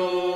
frumusețea